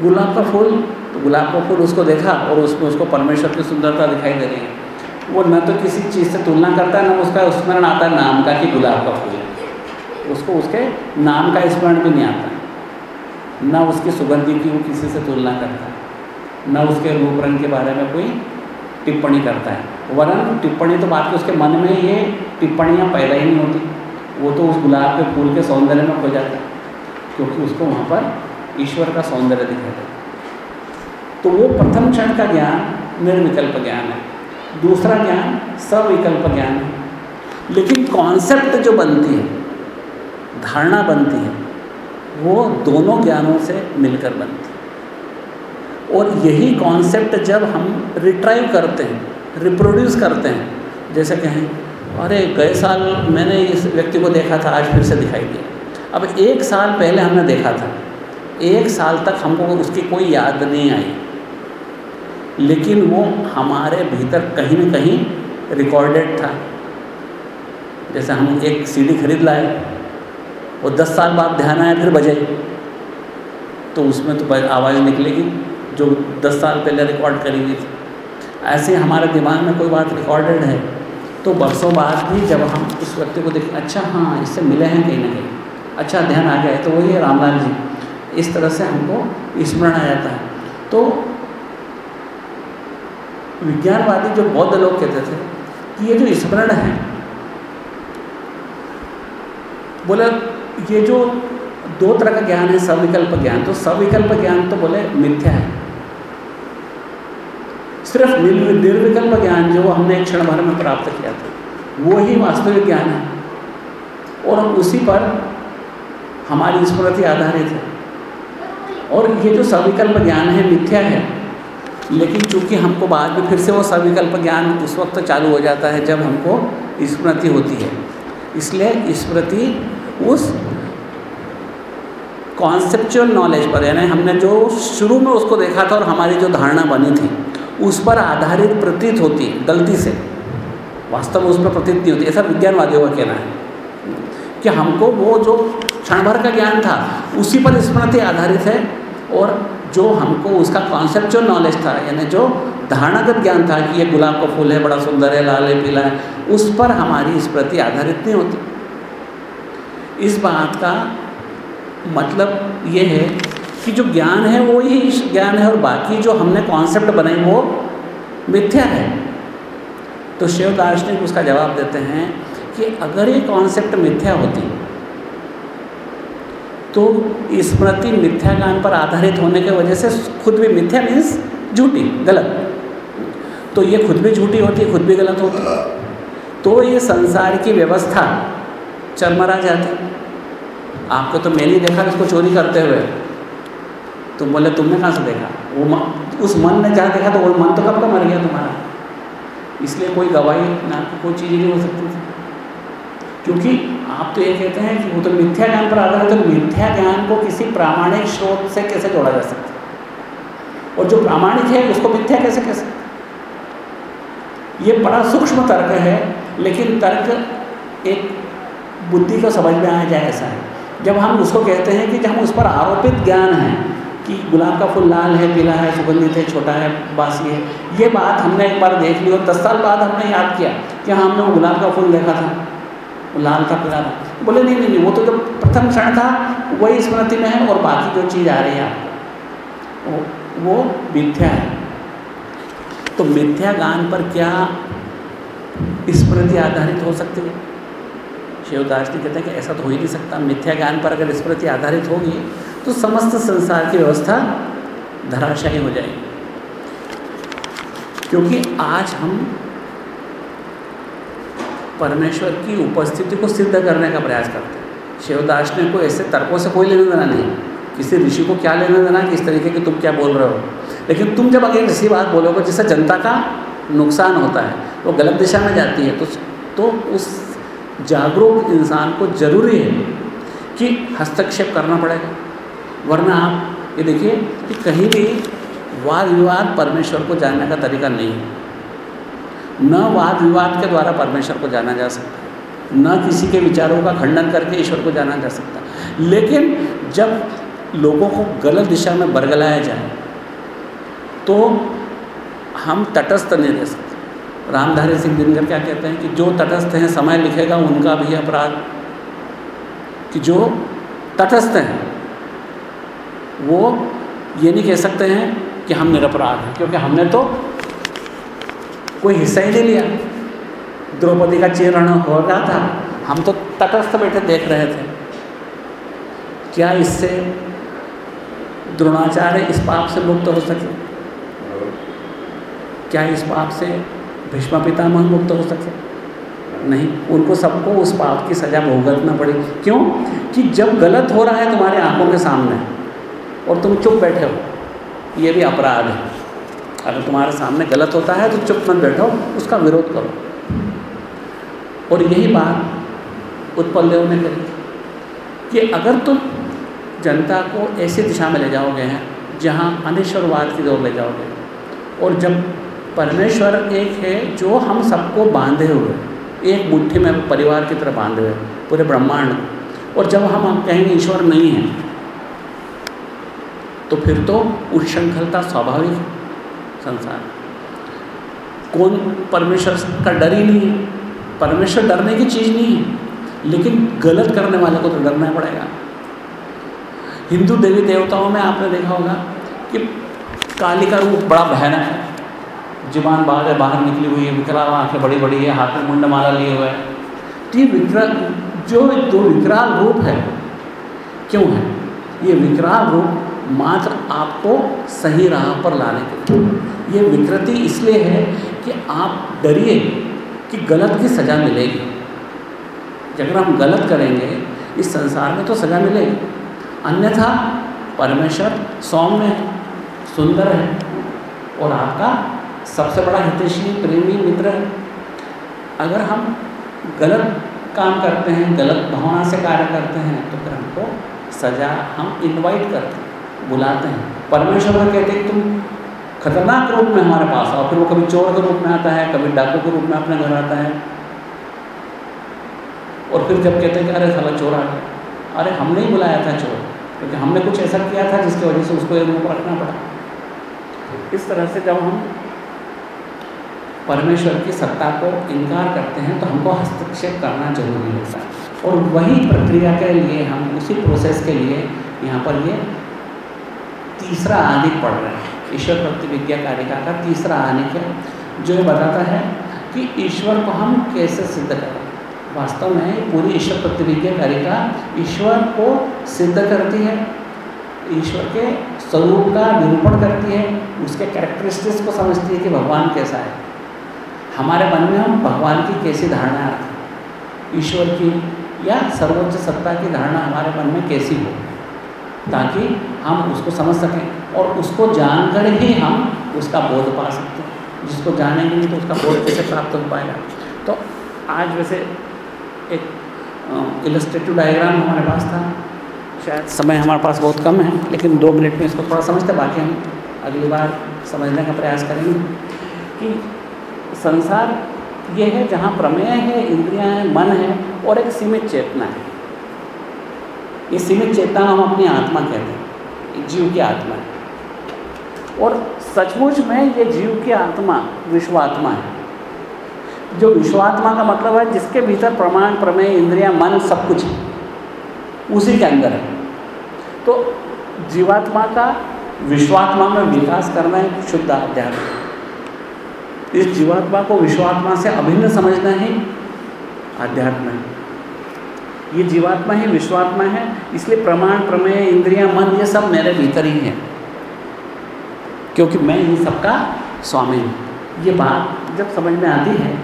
गुलाब का फूल तो गुलाब का फूल उसको देखा और उसमें उसको परमेश्वर की सुंदरता दिखाई दे रही है। वो न तो किसी चीज़ से तुलना करता है, न उसका स्मरण आता है नाम का कि गुलाब का फूल है। उसको उसके नाम का स्मरण भी नहीं आता। न उसकी सुगंधि की वो किसी से तुलना करता है। न उसके रूप रंग के बारे में कोई टिप्पणी करता है। वरन टिप्पणी तो बात की, उसके मन में ये टिप्पणियाँ पैदा ही नहीं होती। वो तो उस गुलाब के फूल के सौंदर्य में खो जाता है, क्योंकि उसको वहाँ पर ईश्वर का सौंदर्य दिखाई देता तो वो प्रथम क्षण का ज्ञान निर्विकल्प ज्ञान है। दूसरा ज्ञान सविकल्प ज्ञान है। लेकिन कॉन्सेप्ट जो बनती है, धारणा बनती है, वो दोनों ज्ञानों से मिलकर बनती है। और यही कॉन्सेप्ट जब हम रिट्राइव करते हैं रिप्रोड्यूस करते हैं। जैसे कहें, अरे, गए साल मैंने इस व्यक्ति को देखा था, आज फिर से दिखाई दिया। अब एक साल पहले हमने देखा था। एक साल तक हमको उसकी कोई याद नहीं आई। लेकिन वो हमारे भीतर कहीं ना कहीं रिकॉर्डेड था। जैसे हम एक सीडी खरीद लाए, वो दस साल बाद ध्यान आया, फिर बजे। तो उसमें तो आवाज़ निकलेगी, जो दस साल पहले रिकॉर्ड करी हुई थी। ऐसे हमारे दिमाग में कोई बात रिकॉर्डेड है तो बरसों बाद भी जब हम उस व्यक्ति को देखें अच्छा हाँ इससे मिले हैं कहीं ना कहीं अच्छा ध्यान आ गया है तो वही है रामलाल जी। इस तरह से हमको स्मरण आ जाता है। तो विज्ञानवादी जो बौद्ध लोग कहते थे कि ये जो स्मरण है, बोले, ये जो दो तरह का ज्ञान है, सविकल्प ज्ञान तो सविकल्प ज्ञान तो बोले मिथ्या है। सिर्फ़ निर्विकल्प ज्ञान जो हमने क्षण भर में प्राप्त किया था वो ही वास्तविक ज्ञान है। और हम उसी पर हमारी स्मृति आधारित है। और ये जो सविकल्प ज्ञान है, मिथ्या है, लेकिन चूँकि हमको बाद में फिर से वो सविकल्प ज्ञान उस वक्त चालू हो जाता है जब हमको स्मृति होती है। इसलिए स्मृति उस कॉन्सेप्चुअल नॉलेज पर, यानी हमने जो शुरू में उसको देखा था और हमारी जो धारणा बनी थी उस पर आधारित प्रतीत होती है, गलती से। वास्तव में उस पर प्रतीत नहीं होती ऐसा विज्ञानवादियों का कहना है कि हमको वो जो क्षण भर का ज्ञान था, उसी पर स्मृति आधारित है और जो हमको उसका कॉन्सेप्चुअल नॉलेज था, यानी जो धारणागत ज्ञान था कि ये गुलाब का फूल है, बड़ा सुंदर है, लाल है, पीला है, उस पर हमारी स्मृति आधारित नहीं होती। इस बात का मतलब ये है कि जो ज्ञान है, वो ही ज्ञान है और बाकी जो हमने कॉन्सेप्ट बनाए वो मिथ्या है। तो शिव दार्शनिक उसका जवाब देते हैं कि अगर ये कॉन्सेप्ट मिथ्या होती तो स्मृति मिथ्या ज्ञान पर आधारित होने की वजह से खुद भी मिथ्या मीन्स झूठी, गलत। तो ये खुद भी झूठी होती है खुद भी गलत होती। तो ये संसार की व्यवस्था चरमरा जाती। आपको तो मैंने देखा इसको चोरी करते हुए। तो बोले, तुमने कहाँ से देखा? वो उस मन ने जहाँ देखा तो वो मन तो कब का मर गया तुम्हारा? इसलिए कोई गवाही ना, कोई चीज़ नहीं हो सकती क्योंकि आप तो ये कहते हैं कि वो तो मिथ्या ज्ञान पर आधारित है तो मिथ्या ज्ञान को किसी प्रामाणिक स्रोत से कैसे जोड़ा जा सकता और जो प्रामाणिक है, उसको मिथ्या कैसे कह सकते ये बड़ा सूक्ष्म तर्क है, लेकिन तर्क एक बुद्धि को समझ में आ जाए ऐसा है। जब हम उसको कहते हैं कि जब हम उस पर आरोपित ज्ञान है कि गुलाब का फूल लाल है पीला है सुगंधित है छोटा है बासी है। ये बात हमने एक बार देख ली और दस साल बाद हमने याद किया कि हाँ हमने गुलाब का फूल देखा था। वो लाल था पीला था। बोले नहीं नहीं नहीं वो तो जब प्रथम क्षण था वही स्मृति में है और बाकी जो चीज़ आ रही है आपको वो, वो मिथ्या है। तो मिथ्या गान पर क्या स्मृति आधारित हो सकती है? शिवदास जी कहते हैं कि ऐसा तो हो ही नहीं सकता। मिथ्या ज्ञान पर अगर स्मृति आधारित होगी तो समस्त संसार की व्यवस्था धराशायी हो जाएगी। क्योंकि आज हम परमेश्वर की उपस्थिति को सिद्ध करने का प्रयास करते हैं। शिवदास ने को ऐसे तर्कों से कोई लेना देना नहीं। किसी ऋषि को क्या लेना देना किस तरीके की तुम क्या बोल रहे हो? लेकिन तुम जब अगर ऐसी बात बोलोगे, जिससे जनता का नुकसान होता है, वो गलत दिशा में जाती है तो तो उस जागरूक इंसान को ज़रूरी है कि हस्तक्षेप करना पड़ेगा। वरना आप ये देखिए कि कहीं भी वाद विवाद परमेश्वर को जानने का तरीका नहीं है। न वाद विवाद के द्वारा परमेश्वर को जाना जा सकता न किसी के विचारों का खंडन करके ईश्वर को जाना जा सकता लेकिन जब लोगों को गलत दिशा में बरगलाया जाए तो हम तटस्थ नहीं रह सकते। रामधारी सिंह दिनकर क्या कहते हैं कि जो तटस्थ हैं, समय लिखेगा, उनका भी अपराध। कि जो तटस्थ हैं वो ये नहीं कह सकते हैं कि हम निरपराध हैं, क्योंकि हमने तो कोई हिस्सा ही नहीं लिया। द्रौपदी का चीरण हो रहा था। हम तो तटस्थ बैठे देख रहे थे। क्या इससे द्रोणाचार्य इस पाप से मुक्त हो सके? क्या इस पाप से भीष्मा पितामह मुक्त हो सके? नहीं, उनको सबको उस पाप की सज़ा भुगतना पड़ेगी। क्यों? कि जब गलत हो रहा है तुम्हारे आँखों के सामने और तुम चुप बैठे हो। ये भी अपराध है। अगर तुम्हारे सामने गलत होता है तो चुप मत बैठो, उसका विरोध करो। और यही बात उत्पल देव ने करी। कि अगर तुम जनता को ऐसी दिशा में ले जाओगे हैं, जहाँ अनिश्वरवाद की ओर ले जाओगे, और जब परमेश्वर एक है जो हम सबको बांधे हुए, एक मुट्ठी में परिवार की तरह बांधे हुए, पूरे ब्रह्मांड और जब हम कहेंगे ईश्वर नहीं है तो फिर तो उच्छृंखलता स्वाभाविक है संसार। कौन परमेश्वर का डर ही नहीं है? परमेश्वर डरने की चीज़ नहीं है, लेकिन गलत करने वाले को तो डरना पड़ेगा। हिंदू देवी देवताओं में आपने देखा होगा कि काली का रूप बड़ा भयानक है। ज़ुबान बाहर बाहर निकली हुई है विकराल आँखें बड़ी बड़ी है, हाथ में मुंड माला लिए हुए है। तो ये विकराल जो दो विकराल रूप है, क्यों है? ये विकराल रूप मात्र आपको सही राह पर लाने के लिए। ये विकृति इसलिए है कि आप डरिए कि गलत की सज़ा मिलेगी। अगर हम गलत करेंगे, इस संसार में तो सज़ा मिलेगी। अन्यथा परमेश्वर सौम्य है सुंदर है और आपका सबसे बड़ा हितैषी, प्रेमी, मित्र है। अगर हम गलत काम करते हैं, गलत भावना से कार्य करते हैं तो फिर हमको सज़ा हम इनवाइट करते हैं। बुलाते हैं। परमेश्वर को कहते हैं, तुम खतरनाक रूप में हमारे पास आओ। फिर वो कभी चोर के रूप में आता है, कभी डाकू के रूप में अपने घर आता है। और फिर जब कहते हैं कि, अरे, साला चोर आ गया। अरे, हमने ही बुलाया था चोर, क्योंकि हमने कुछ ऐसा किया था जिसकी वजह से उसको एक रूप रखना पड़ा। इस तरह से जब हम परमेश्वर की सत्ता को इनकार करते हैं तो हमको हस्तक्षेप करना ज़रूरी होता है। और वही प्रक्रिया के लिए, हम उसी प्रोसेस के लिए यहाँ पर ये तीसरा आनिक पढ़ रहे हैं। ईश्वर प्रतिविज्ञा कारिका का तीसरा आनिक है जो बताता है कि ईश्वर को हम कैसे सिद्ध करें? वास्तव में पूरी ईश्वर प्रतिविज्ञा कारिका ईश्वर को सिद्ध करती है। ईश्वर के स्वरूप का निरूपण करती है। उसके कैरेक्टरिस्टिक्स को समझती है कि भगवान कैसा है। हमारे मन में हम भगवान की कैसी धारणा आती ईश्वर की या सर्वोच्च सत्ता की धारणा हमारे मन में कैसी हो? ताकि हम उसको समझ सकें और उसको जानकर ही हम उसका बोध पा सकते हैं। जिसको जानेंगे नहीं तो उसका बोध कैसे प्राप्त हो पाएगा? तो आज वैसे एक इलस्ट्रेटिव डायग्राम हमारे पास था। शायद समय हमारे पास बहुत कम है, लेकिन दो मिनट में इसको थोड़ा समझते बाकी हम अगली बार समझने का प्रयास करेंगे कि संसार ये है जहाँ प्रमेय है, इंद्रियाँ हैं, मन है और एक सीमित चेतना है। ये सीमित चेतना हम अपनी आत्मा कहते हैं जीव की आत्मा है। और सचमुच में ये जीव की आत्मा विश्वात्मा है। जो विश्वात्मा का मतलब है जिसके भीतर प्रमाण, प्रमेय, इंद्रिया, मन सब कुछ है, उसी के अंदर है। तो जीवात्मा का विश्वात्मा में विकास करना है शुद्ध अध्यात्म इस जीवात्मा को विश्वात्मा से अभिन्न समझना ही अध्यात्म है। ये जीवात्मा ही, विश्वात्मा है, इसलिए प्रमाण, प्रमेय, इंद्रिया, मन, ये सब मेरे भीतर ही है। क्योंकि मैं इन सबका स्वामी हूँ। ये बात जब समझ में आती है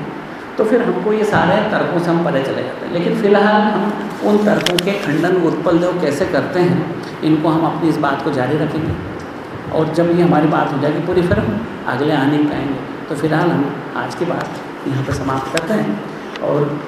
तो फिर हमको ये सारे तर्कों से हम परे चले जाते हैं। लेकिन फ़िलहाल हम उन तर्कों के खंडन, उत्पल कैसे करते हैं, इनको हम अपनी इस बात को जारी रखेंगे। और जब ये हमारी बात हो जाएगी पूरी, फिर हम अगले आने पाएँगे तो फ़िलहाल हम आज की बात यहाँ पर समाप्त करते हैं। और